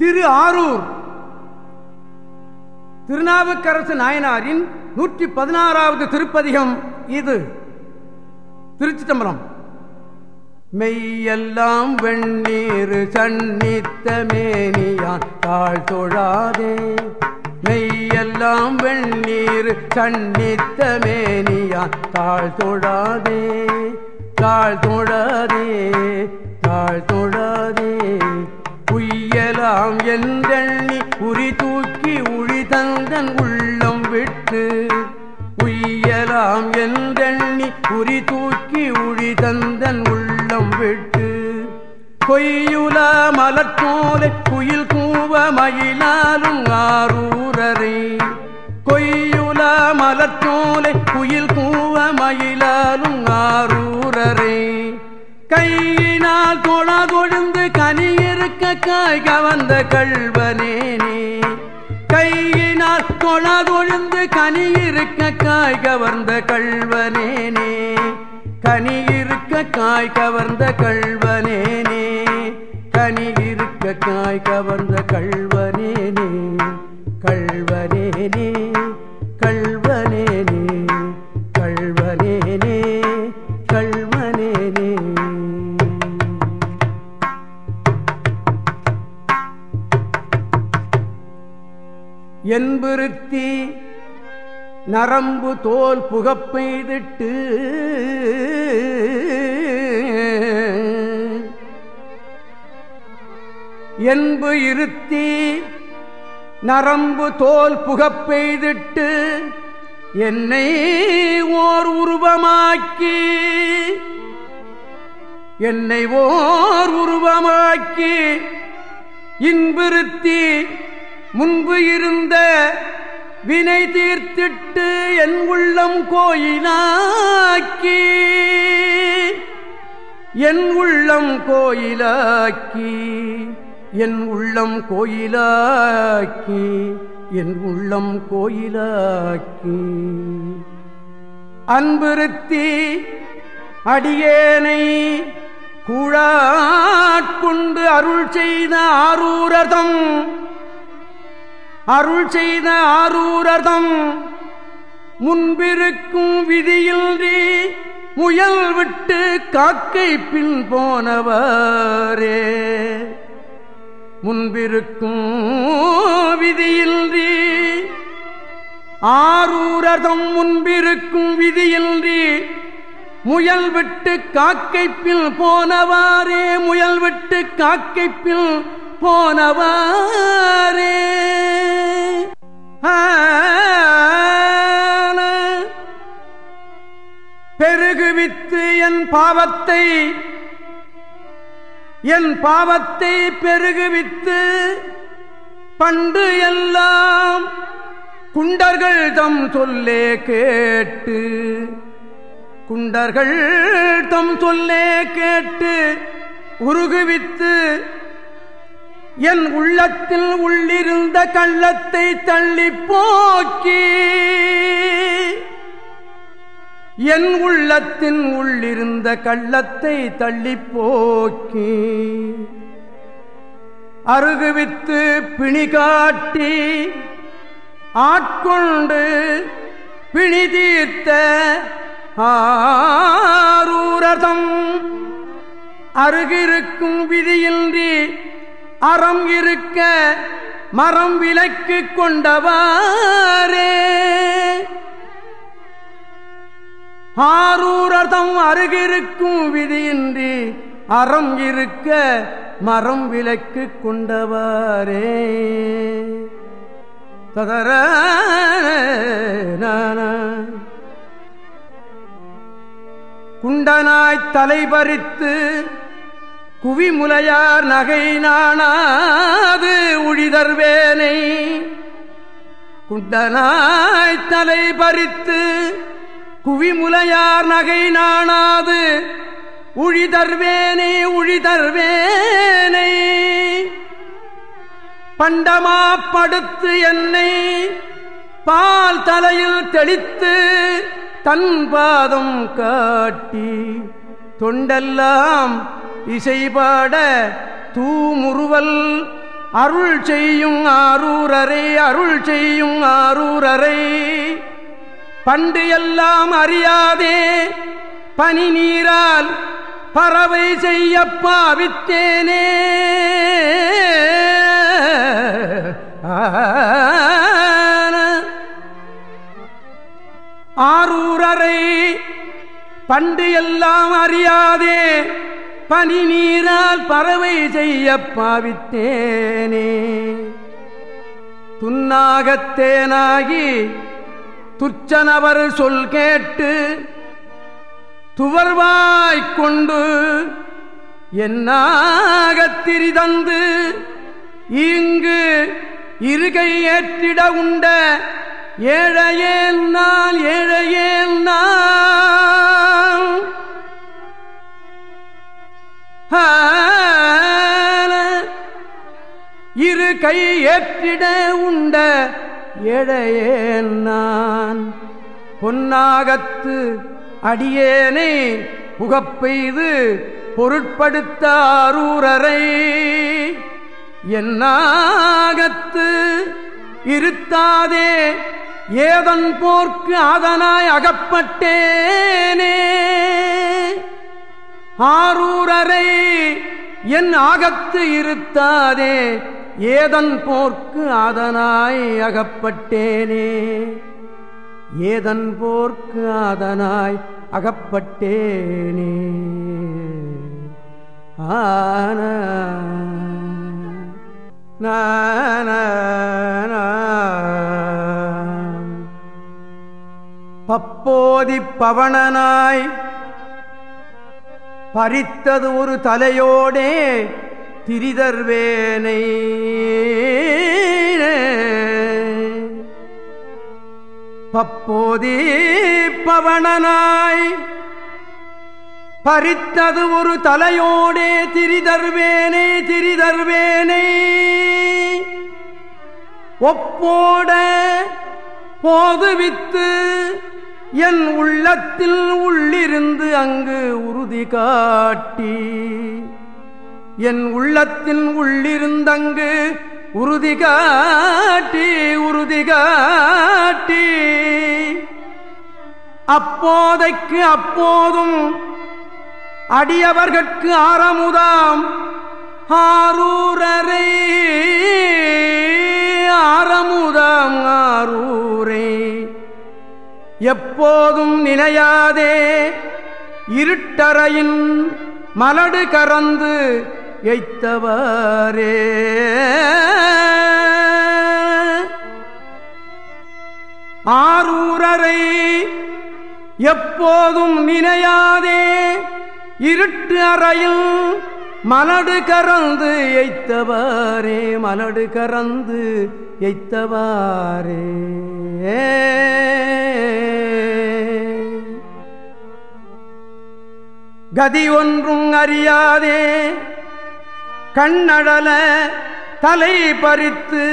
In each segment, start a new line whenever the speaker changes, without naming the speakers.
திரு ஆரூர். திருநாவுக்கரசு நாயனாரின் நூற்றி பதினாறாவது திருப்பதிகம் இது. திருச்சி தம்பரம் மெய்யெல்லாம் வெண்ணீர் சன்னித்த மேனியான் தாழ் தொழாதே. மெய்யெல்லாம் வெண்ணீர் சன்னித்த மேனியான் தாழ் தொழாதே. தாழ் தொழாதே தாழ் தொழாதே. உய்யலாம் என்றெண்ணி உரி தூக்கி உழி தந்தன் உள்ளம் விட்டு. உய்யலாம் என்றெண்ணி உரி தூக்கி உழி தந்தன் உள்ளம் விட்டு. கொய்யுல மலத்தோலை குயில் கூவ மயிலாலும் ஆரூரரை. கொய்யுல மலத்தோலை குயில் கூவ மயிலாலும் ஆரூரரை. கையினால் கொள கொழுந்து கனி இருக்க காய் கவர்ந்த நீ கையினால் கொள கொழுந்து கனி இருக்க காய் கவர்ந்த கல்வனே நீ கனி இருக்க காய் கவர்ந்த கல்வனே நீ கனி இருக்க காய் கவர் என்பிருத்தி நரம்பு தோல் புகப்பெய்திட்டு என்பு இருத்தி நரம்பு தோல் புகப்பெய்திட்டு என்னை ஓர் உருவமாக்கி என்னை ஓர் உருவமாக்கி இன்பிருத்தி முன்பு இருந்த வினை தீர்த்திட்டு என் உள்ளம் கோயிலாக்கி என் உள்ளம் கோயிலாக்கி என் உள்ளம் கோயிலாக்கி என் உள்ளம் கோயிலாக்கி. அன்புறுத்தி அடியேனை கூழாட்கொண்டு அருள் செய்த ஆரூரதம் அருள் செய்த ஆரூரதம் முன்பிருக்கும் விதியின்றி முயல் விட்டு காக்கை பின் போனவரே. முன்பிருக்கும் விதியின்றி ஆரூரதம் முன்பிருக்கும் விதியில் முயல் விட்டு காக்கைப்பில் போனவாரே. முயல் விட்டு காக்கைப்பில் போனவாரே. பெருகுவித்து என் பாவத்தை என் பாவத்தை பெருகுவித்து பண்டு எல்லாம் குண்டர்கள் தம் சொல்லே கேட்டு குண்டர்கள் தம் சொல்லே கேட்டு உருகுவித்து என் உள்ளத்தில் உள்ளிருந்த கள்ளத்தை தள்ளி போக்கி என் உள்ளத்தின் உள்ளிருந்த கள்ளத்தை தள்ளி போக்கி அருகுவித்து பிணி காட்டி ஆட்கொண்டு பிணி தீர்த்த ஆரூரதம். அருகிருக்கும் விதியின்றி அறம் இருக்க மரம் விலக்கு கொண்டவாரே ஆரூரதம் அருகிருக்கும் விதியின்றி அறம் இருக்க மரம் விலக்கு கொண்டவாரே. ததர குண்டனாய் தலைபறித்து குவிமுலையார் நகை நாணாது உழிதர்வேனை குண்டனாய் தலை பறித்து குவிமுலையார் நகை நாணாது. உழிதர்வேனை உழிதர்வேனை பண்டமாப்படுத்து என்னை பால் தலையில் தெளித்து தன் பாதம் காட்டி தொண்டெல்லாம் இசைபாட தூமுறுவல். அருள் செய்யும் ஆரூரரை அருள் செய்யும் ஆரூரரை. பண்டு எல்லாம் அறியாதே பனி நீரால் பறவை செய்ய பாவித்தேனே ஆரூரரை பண்டு எல்லாம் அறியாதே பனி நீரால் பறவை செய்ய பாவித்தேனே துன்னாகத்தேனாகி துச்சனவர் சொல் கேட்டு துவர்வாய்க் துவர்வாய்க்கொண்டு என்னாகத்திரிதந்து இங்கு இருகை ஏற்றிட உண்ட ஏழையேன் நாள் ஏழையேன் நாள் இரு கை ஏற்றிட உண்ட ஏழையேன் நாள் பொன்னாகத்து அடியேனை புகப்பெய்து பொருட்படுத்த அரூரரை என்னாகத்து இருத்தாதே ஏதன் போர்க்கு அதனாய் அகப்பட்டேனே. ஆரூரரை என் ஆகத்து இருத்தாதே ஏதன் போர்க்கு அதனாய் அகப்பட்டேனே. ஏதன் போர்க்கு அதனாய் அகப்பட்டேனே. ஆன பப்போதி பவனனாய் பறித்தது ஒரு தலையோடே திரிதர்வேனை. பப்போதே பவணனாய் பறித்தது ஒரு தலையோடே திரிதர்வேனே திரிதர்வேனே. ஒப்போட போதுவித்து என் உள்ளத்தில் உள்ளிருந்து அங்கு உறுதி காட்டி. என் உள்ளத்தின் உள்ளிருந்தங்கு உறுதி காட்டி உறுதி காட்டி. அப்போதைக்கு அப்போதும் அடியவர்கட்கு ஆரமுதாம். ஆரூரரை ஆரமுதாம் ஆரூரே. எப்போதும் நினையாதே இருட்டறையின் மலடு கறந்து எய்த்தவரே. ஆரூரரை எப்போதும் நினையாதே இருட்டு அறையில் மலடு கறந்து எய்த்தவாரே மலடு கறந்து எய்த்தவாரே. கதி ஒன்றும் அறியாதே கண்ணடல தலை பறித்து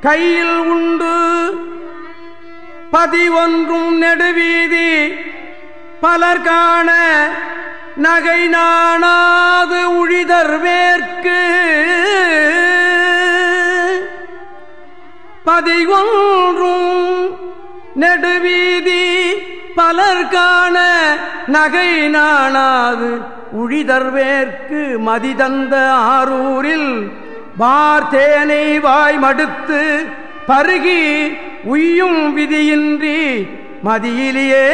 கையில் உண்டு. பதிவொன்றும் நெடுவீதி பலர் காண நகை நாணாது உழிதர் வேர்க்கு பதிவொன்றும் நெடுவீதி பலர் காண நகை நாணாது உழிதர்வேற்கு மதிதந்த ஆரூரில் வார்த்தேனை வாய் மடுத்து பருகி உய்யும் விதியின்றி மதியிலேயே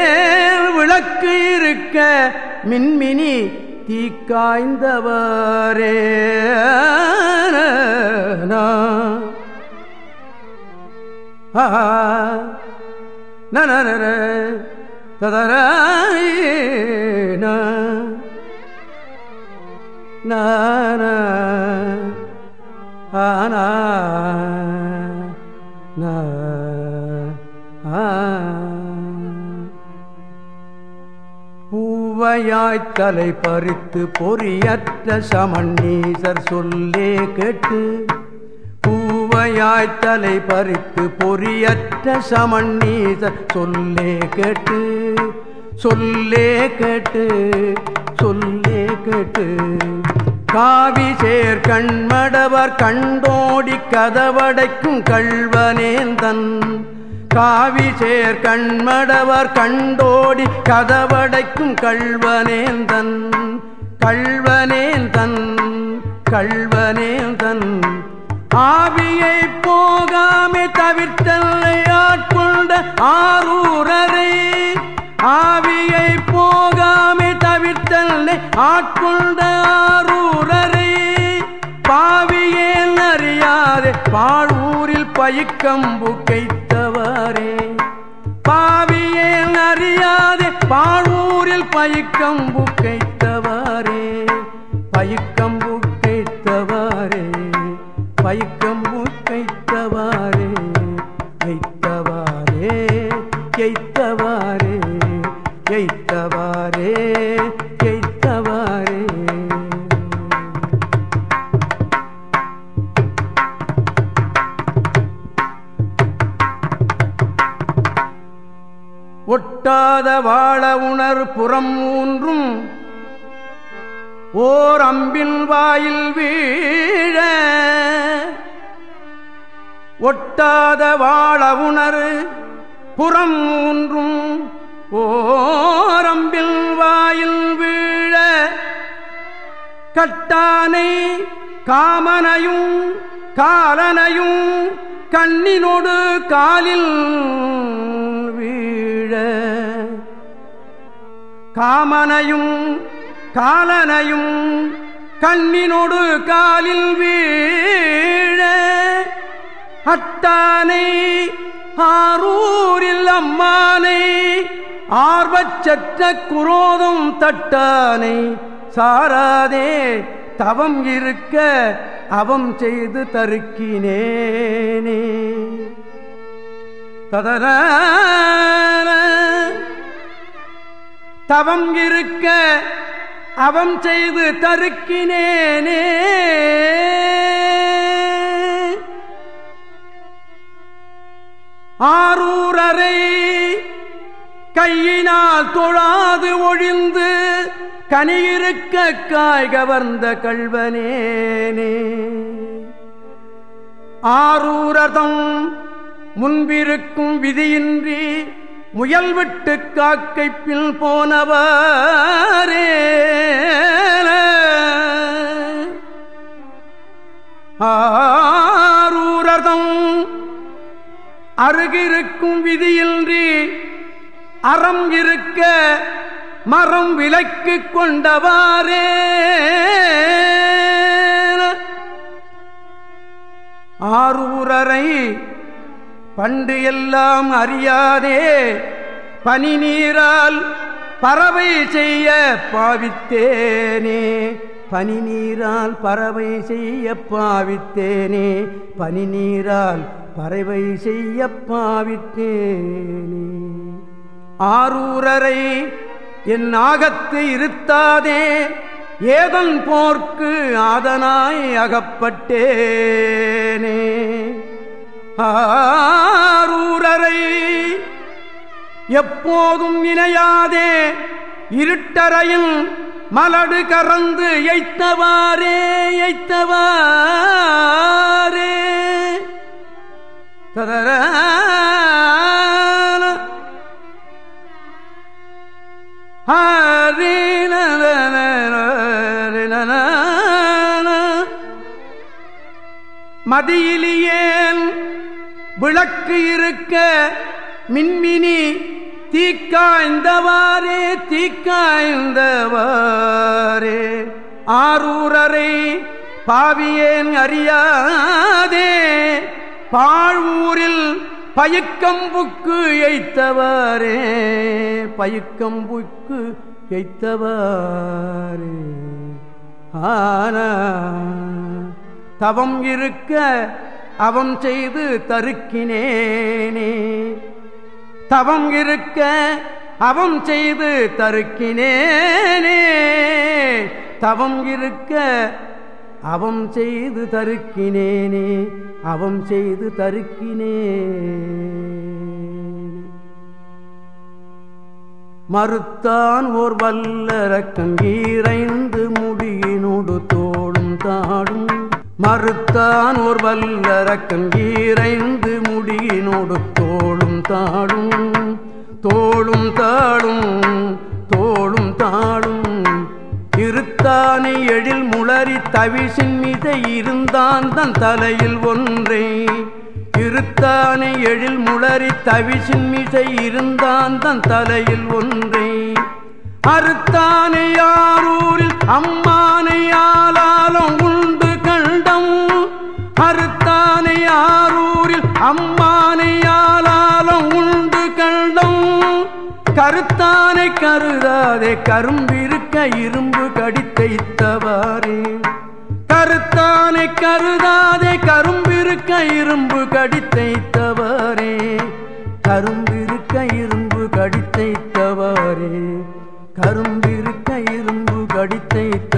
விளக்கு இருக்க மின்மினி தீக்காய்ந்தவரே நன ததர ஆனா பூவையாய் பறித்து பொறியற்ற சமன்னீசர் சொல்லே கேட்டு பூவையாய் தலை பறித்து பொறியற்ற சமன்னீசர் சொல்லே கேட்டு சொல்லே கேட்டு சொல்லே கேட்டு. காவி சேர் கண்மடவர் கண்டோடி கதவடைக்கும் கள்வனேந்தன். காவி சேர் கண்மடவர் கண்டோடி கதவடைக்கும் கள்வனேந்தன். கள்வனேந்தன் கள்வனேந்தன். ஆவியை போகாமே தவிர்த்தல்லை ஆட்கொண்ட ஆரூரரை. ஆவியை போகாமே தவிர்த்தல்லை ஆட்கொண்ட ஆரூரரை. பாவியே அறியாதே பாழூரில் பயிக்கம்பு கைத்தவரே பாவியே அறியாதே பாழூரில் பயிக்கம்பு கைத்தவரே பயிக்கம்பு பைக்கம்பு கைத்தவாரே எய்த்தவாரே எய்த்தவாரே எய்த்தவாரே எய்த்தவாரே ஒட்டாத வாழ உணர் புறம் ஊன்றும் ஓர் அம்பின் வாயில் வீழ ஒட்டாத வாழ உணரு புறம் மூன்றும் ஓரம்பில் வாயில் வீழ கட்டானை காமனையும் காலனையும் கண்ணினோடு காலில் வீழ. காமனையும் காலனையும் கண்ணினோடு காலில் வீழ. அட்டானை ஆரூரில் அம்மானை ஆர்வச்சற்ற குரோதம் தட்டானை சாராதே தவம் இருக்க அவம் செய்து தருக்கினேனே. ததர தவம் இருக்க அவம் செய்து தருக்கினேனே. ஆரூரரை கையினால் தொழாது ஒழிந்து கனியிருக்க காய் கவர்ந்த கல்வனேனே ஆரூரதம் முன்பிருக்கும் விதியின்றி முயல் விட்டு காக்கை பில் போனவரே. ஆ அருகிருக்கும் விதியின்றி அறம் இருக்க மரம் விலக்கு கொண்டவாரே ஆரூரரை பண்டு எல்லாம் அறியாதே. பனி நீரால் பறவை செய்ய பாவித்தேனே. பனி நீரால் பறவை செய்ய பாவித்தேனே. பனி நீரால் பறவை செய்ய பாவித்தேனே. ஆரூரரை என் ஆகத்து இருத்தாதே ஏதன் போர்க்கு ஆதனாய் அகப்பட்டேனே. ஆரூரரை எப்போதும் இணையாதே இருட்டறையில் மலடு கறந்து எய்த்தவாரே எய்த்தவாரே ததர மதியிலியேன் விளக்கு இருக்க மின்மினி தீக்காய்ந்தவாரே தீக்காய்ந்தவாரே ஆரூரரை பாவியேன் அறியாதே. பாழ்வூரில் பயக்கம்புக்கு எய்த்தவரே பயக்கம்புக்கு எய்த்தவரே ஆன தவம் இருக்க அவம் செய்து தருக்கினேனே. தவம் இருக்க அவம் செய்து தருக்கினேனே. தவம் இருக்க அவம் செய்து தருக்கினேனே அவம் செய்து தருக்கினே. மறுத்தான் ஓர் வல்லரக்கம் ஈரைந்து முடியினோடு தோடும் தாடும். மறுத்தான் ஓர் வல்லரக்கன் ஈரைந்து முடியினோடு தோளும் தாடும். தோளும் தாடும் தோளும் தாடும். இருத்தானை எழில் முளறி தவிசின் மீதை இருந்தான் தன் தலையில் ஒன்றே. இருத்தானை எழில் முளறி தவிசின் மீசை இருந்தான் தன் தலையில் ஒன்றே. அறுத்தானை யாரூரில் அம்மானை ஆளாலும் உண்டு கண்டம். அறுத்தானை யாரூரில் அம்மானை கருத்தானை கருதாதே கரும்பிருக்க இரும்பு கடித்தைத்தவாரே கருத்தானை கருதாதே கரும்பிருக்க இரும்பு கடித்தைத்தவாரே கரும்பிருக்க இரும்பு கடித்தைத்தவாரே கரும்பிருக்க இரும்பு கடித்தைத்த